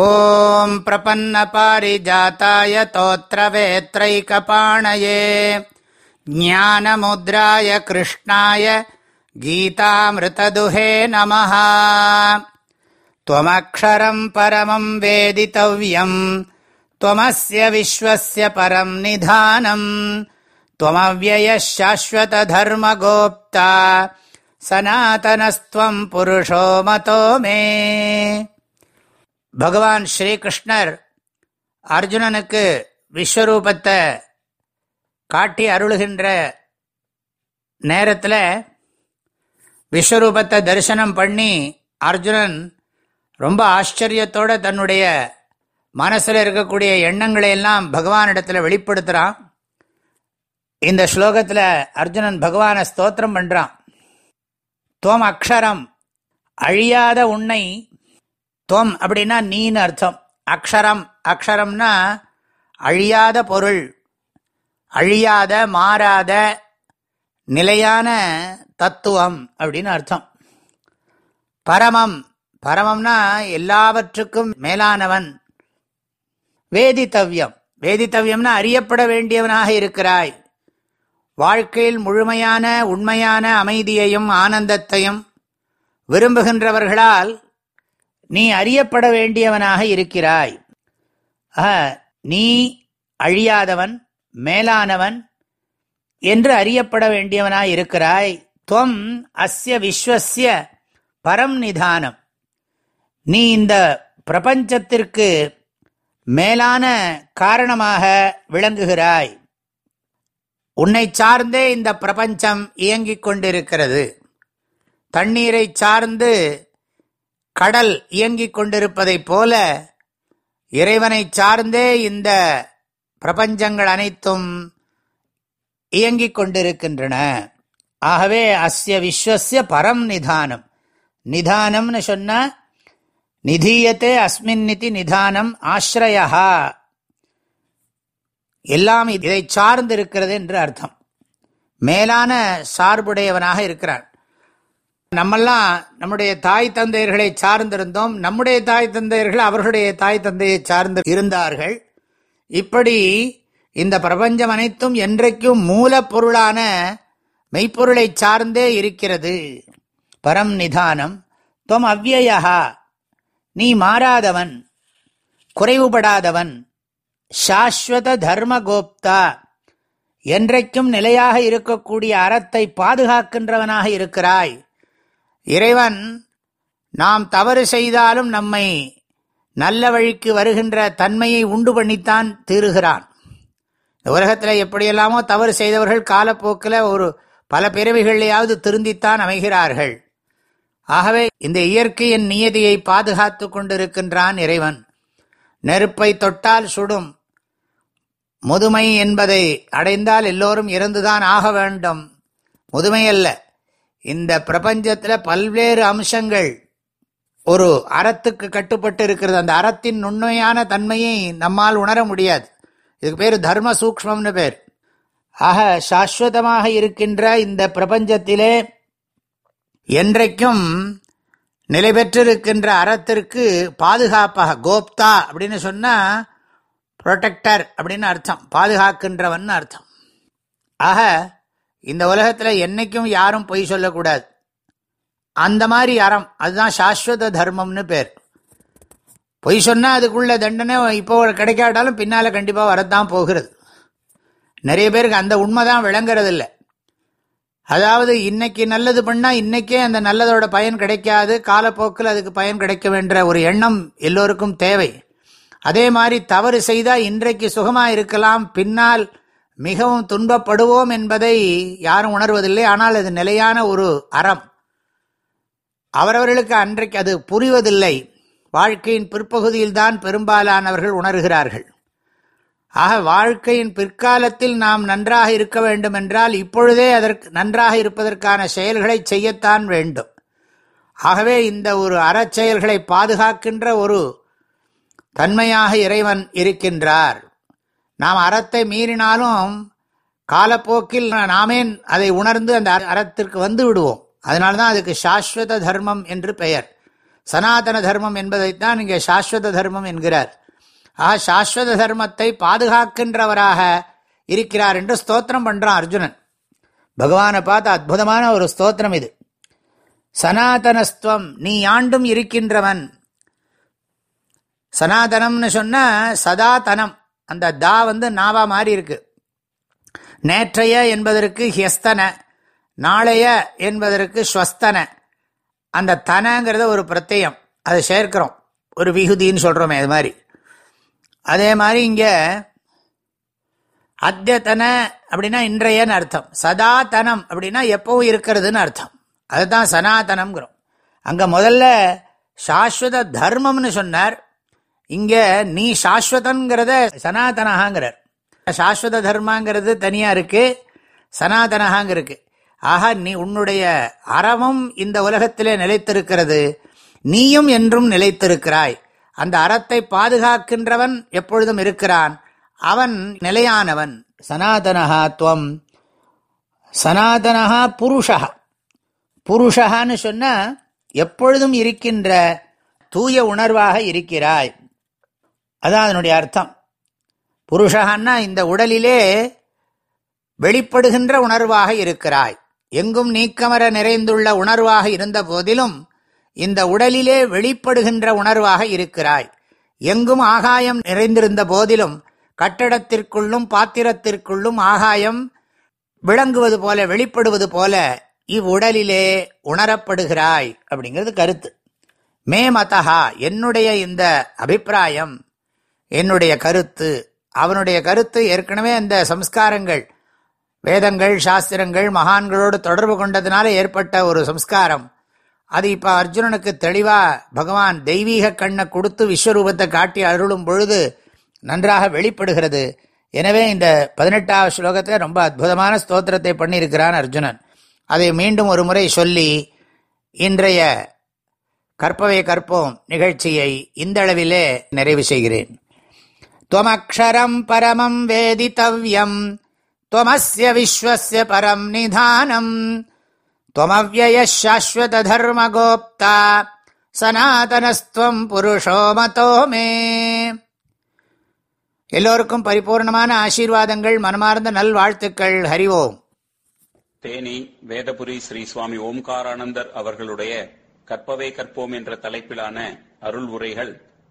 ॐ प्रपन्नपारिजाताय तोत्रवेत्रैकपाणये ज्ञानमुद्राय कृष्णाय गीतामृतदुहे नमः त्वमक्षरम् परमम् वेदितव्यम् त्वमस्य विश्वस्य परम् निधानम् त्वमव्ययः शाश्वतधर्मगोप्ता सनातनस्त्वम् पुरुषो मतो मे பகவான் ஸ்ரீகிருஷ்ணர் அர்ஜுனனுக்கு விஸ்வரூபத்தை காட்டி அருளுகின்ற நேரத்தில் விஸ்வரூபத்தை தரிசனம் பண்ணி அர்ஜுனன் ரொம்ப ஆச்சரியத்தோடு தன்னுடைய மனசில் இருக்கக்கூடிய எண்ணங்களை எல்லாம் பகவானிடத்தில் வெளிப்படுத்துகிறான் இந்த ஸ்லோகத்தில் அர்ஜுனன் பகவானை ஸ்தோத்திரம் பண்ணுறான் தோம் அக்ஷரம் அழியாத உன்னை துவம் அப்படின்னா நீன்னு அர்த்தம். அக்ஷரம் அக்ஷரம்னா அழியாத பொருள். அழியாத மாறாத நிலையான தத்துவம் அப்படின்னு அர்த்தம். பரமம் பரமம்னா எல்லாவற்றுக்கும் மேலானவன். வேதித்தவ்யம். வேதித்தவ்யம்னா அறியப்பட வேண்டியவனாக இருக்கிறாய். வாழ்க்கையில் முழுமையான உண்மையான அமைதியையும் ஆனந்தத்தையும் விரும்புகின்றவர்களால் நீ அறியப்பட வேண்டியவனாக இருக்கிறாய். நீ அழியாதவன் மேலானவன் என்று அறியப்பட வேண்டியவனாய் இருக்கிறாய். துவம் அஸ்ய விஸ்வசிய பரம் நிதானம். நீ இந்த பிரபஞ்சத்திற்கு மேலான காரணமாக விளங்குகிறாய். உன்னை சார்ந்தே இந்த பிரபஞ்சம் இயங்கிக் கொண்டிருக்கிறது. தண்ணீரை சார்ந்து கடல் இயங்கிக் கொண்டிருப்பதைப் போல இறைவனை சார்ந்தே இந்த பிரபஞ்சங்கள் அனைத்தும் இயங்கிக் கொண்டிருக்கின்றன. ஆகவே அஸ்ய விஸ்வசிய பரம் நிதானம். நிதானம்னு சொன்ன நிதீயத்தே அஸ்மின் நிதி நிதானம் ஆசிரயா எல்லாம் இதை சார்ந்து இருக்கிறது என்று அர்த்தம். மேலான சார்புடையவனாக இருக்கிறான். நம்மெல்லாம் நம்முடைய தாய் தந்தையர்களை சார்ந்திருந்தோம். நம்முடைய தாய் தந்தையர்கள் அவர்களுடைய தாய் தந்தையை சார்ந்து இருந்தார்கள். இப்படி இந்த பிரபஞ்சம் அனைத்தும் என்றைக்கும் மூலப்பொருளான மெய்ப்பொருளை சார்ந்தே இருக்கிறது. பரம் நிதானம். தொம் அவ்வயா நீ மாறாதவன். குறைவுபடாதவன். சாஸ்வத தர்மகோப்தா. என்றைக்கும் நிலையாக இருக்கக்கூடிய அறத்தை பாதுகாக்கின்றவனாக இருக்கிறாய். இறைவன் நாம் தவறு செய்தாலும் நம்மை நல்ல வழிக்கு வருகின்ற தன்மையை உண்டு பண்ணித்தான் தீருகிறான். இந்த உலகத்தில் எப்படியெல்லாமோ தவறு செய்தவர்கள் காலப்போக்கில் ஒரு பல பிறவிகளையாவது திருந்தித்தான் அமைகிறார்கள். ஆகவே இந்த இயற்கையின் நியதியை பாதுகாத்து கொண்டிருக்கின்றான் இறைவன். நெருப்பை தொட்டால் சுடும். முதுமை என்பதை அடைந்தால் எல்லோரும் இறந்துதான் ஆக வேண்டும். முதுமை அல்ல இந்த பிரபஞ்சத்தில் பல்வேறு அம்சங்கள் ஒரு அறத்துக்கு கட்டுப்பட்டு இருக்கிறது. அந்த அறத்தின் நுண்மையான தன்மையை நம்மால் உணர முடியாது. இதுக்கு பேர் தர்ம சூக்மம்னு பேர். ஆக சாஸ்வதமாக இருக்கின்ற இந்த பிரபஞ்சத்திலே என்றைக்கும் நிலை பெற்றிருக்கின்ற அறத்திற்கு பாதுகாப்பாக கோப்தா அப்படின்னு சொன்னா புரொடெக்டர் அப்படின்னு அர்த்தம். பாதுகாக்கின்றவன் அர்த்தம். ஆக இந்த உலகத்தில் என்னைக்கும் யாரும் பொய் சொல்லக்கூடாது. அந்த மாதிரி அறம் அதுதான் சாஸ்வத தர்மம்னு பேர். பொய் சொன்னால் அதுக்குள்ள தண்டனை இப்போ கிடைக்காட்டாலும் பின்னால் கண்டிப்பாக வரத்தான் போகிறது. நிறைய பேருக்கு அந்த உண்மை தான் விளங்குறது இல்லை அதாவது இன்னைக்கு நல்லது பண்ணால் இன்னைக்கே அந்த நல்லதோட பயன் கிடைக்காது காலப்போக்கில் அதுக்கு பயன் கிடைக்க வேண்ட ஒரு எண்ணம் எல்லோருக்கும் தேவை. அதே மாதிரி தவறு செய்தால் இன்றைக்கு சுகமாக இருக்கலாம் பின்னால் மிகவும் துன்பப்படுவோம் என்பதை யாரும் உணர்வதில்லை. ஆனால் அது நிலையான ஒரு அறம். அவரவர்களுக்கு அன்றைக்கு அது புரிவதில்லை. வாழ்க்கையின் பிற்பகுதியில்தான் பெரும்பாலானவர்கள் உணர்கிறார்கள். ஆக வாழ்க்கையின் பிற்காலத்தில் நாம் நன்றாக இருக்க வேண்டும் என்றால் இப்பொழுதே அதற்கு நன்றாக இருப்பதற்கான செயல்களை செய்யத்தான் வேண்டும். ஆகவே இந்த ஒரு அறச்செயல்களை பாதுகாக்கின்ற ஒரு தன்மையாக இறைவன் இருக்கின்றார். நாம் அறத்தை மீறினாலும் காலப்போக்கில் நாமே அதை உணர்ந்து அந்த அறத்திற்கு வந்து விடுவோம். அதனால்தான் அதுக்கு சாஸ்வத தர்மம் என்று பெயர். சனாதன தர்மம் என்பதைத்தான் இங்கே சாஸ்வத தர்மம் என்கிறார். ஆக சாஸ்வத தர்மத்தை பாதுகாக்கின்றவராக இருக்கிறார் என்று ஸ்தோத்திரம் பண்ணுறான் அர்ஜுனன். பகவானை பார்த்து அற்புதமான ஒரு ஸ்தோத்திரம் இது. சனாதனஸ்துவம் நீ ஆண்டும் இருக்கின்றவன். சனாதனம்னு சொன்ன சதாதனம். அந்த தா வந்து நாவா மாறி இருக்கு. நேற்றைய என்பதற்கு ஹியஸ்தன நாளைய என்பதற்கு ஸ்வஸ்தன. அந்த தனங்கிறத ஒரு பிரத்யம். அதை சேர்க்கிறோம். ஒரு விகுதின்னு சொல்கிறோமே அது மாதிரி. அதே மாதிரி இங்கே அத்தியத்தன அப்படின்னா இன்றையன்னு அர்த்தம். சதாதனம் அப்படின்னா எப்பவும் இருக்கிறதுன்னு அர்த்தம். அதுதான் சனாதனம்ங்கிறோம். அங்கே முதல்ல சாஸ்வத தர்மம்னு சொன்னார். இங்கே நீ சாஸ்வதங்கிறத சனாதனகாங்கிறார் சாஸ்வத தர்மாங்கிறது தனியாக இருக்கு சனாதனகாங்க இருக்கு ஆக நீ உன்னுடைய அறமும் இந்த உலகத்திலே நிலைத்திருக்கிறது நீயும் என்றும் நிலைத்திருக்கிறாய். அந்த அறத்தை பாதுகாக்கின்றவன் எப்பொழுதும் இருக்கிறான். அவன் நிலையானவன். சனாதனஹா துவம். சனாதனஹா புருஷா புருஷகான்னு சொன்ன எப்பொழுதும் இருக்கின்ற தூய உணர்வாக இருக்கிறாய். அதான் அதனுடைய அர்த்தம். புருஷகான்னா இந்த உடலிலே வெளிப்படுகின்ற உணர்வாக இருக்கிறாய். எங்கும் நீக்கமர நிறைந்துள்ள உணர்வாக இருந்த போதிலும் இந்த உடலிலே வெளிப்படுகின்ற உணர்வாக இருக்கிறாய். எங்கும் ஆகாயம் நிறைந்திருந்த போதிலும் கட்டடத்திற்குள்ளும் பாத்திரத்திற்குள்ளும் ஆகாயம் விளங்குவது போல வெளிப்படுவது போல இவ்வுடலிலே உணரப்படுகிறாய் அப்படிங்கிறது கருத்து. மே மதஹா என்னுடைய இந்த அபிப்பிராயம் என்னுடைய கருத்து அவனுடைய கருத்து ஏற்கனவே அந்த சம்ஸ்காரங்கள் வேதங்கள் சாஸ்திரங்கள் மகான்களோடு தொடர்பு கொண்டதுனால ஏற்பட்ட ஒரு சம்ஸ்காரம். அது இப்போ அர்ஜுனனுக்கு தெளிவாக பகவான் தெய்வீக கண்ணை கொடுத்து விஸ்வரூபத்தை காட்டி அருளும் பொழுது நன்றாக வெளிப்படுகிறது. எனவே இந்த பதினெட்டாவது ஸ்லோகத்தில் ரொம்ப அற்புதமான ஸ்தோத்திரத்தை பண்ணியிருக்கிறான் அர்ஜுனன். அதை மீண்டும் ஒரு முறை சொல்லி இன்றைய கற்பவை கற்போம் நிகழ்ச்சியை இந்த அளவிலே நிறைவு செய்கிறேன். துவமக்ஷரம் பரமம் வேதித்தவ்யம் त्वमस्य विश्वस्य परम् निधानम् त्वमव्ययः शाश्वतधर्मगोप्ता சனாதனஸ்துவம் புருஷோ மதோ மே எல்லோருக்கும் பரிபூர்ணமான ஆசீர்வாதங்கள் மனமார்ந்த நல்வாழ்த்துக்கள் ஹரிவோம் தேனி வேதபுரி ஸ்ரீ சுவாமி ஓம்காரானந்தர் அவர்களுடைய கற்பவை கற்போம் என்ற தலைப்பிலான அருள் உரைகள்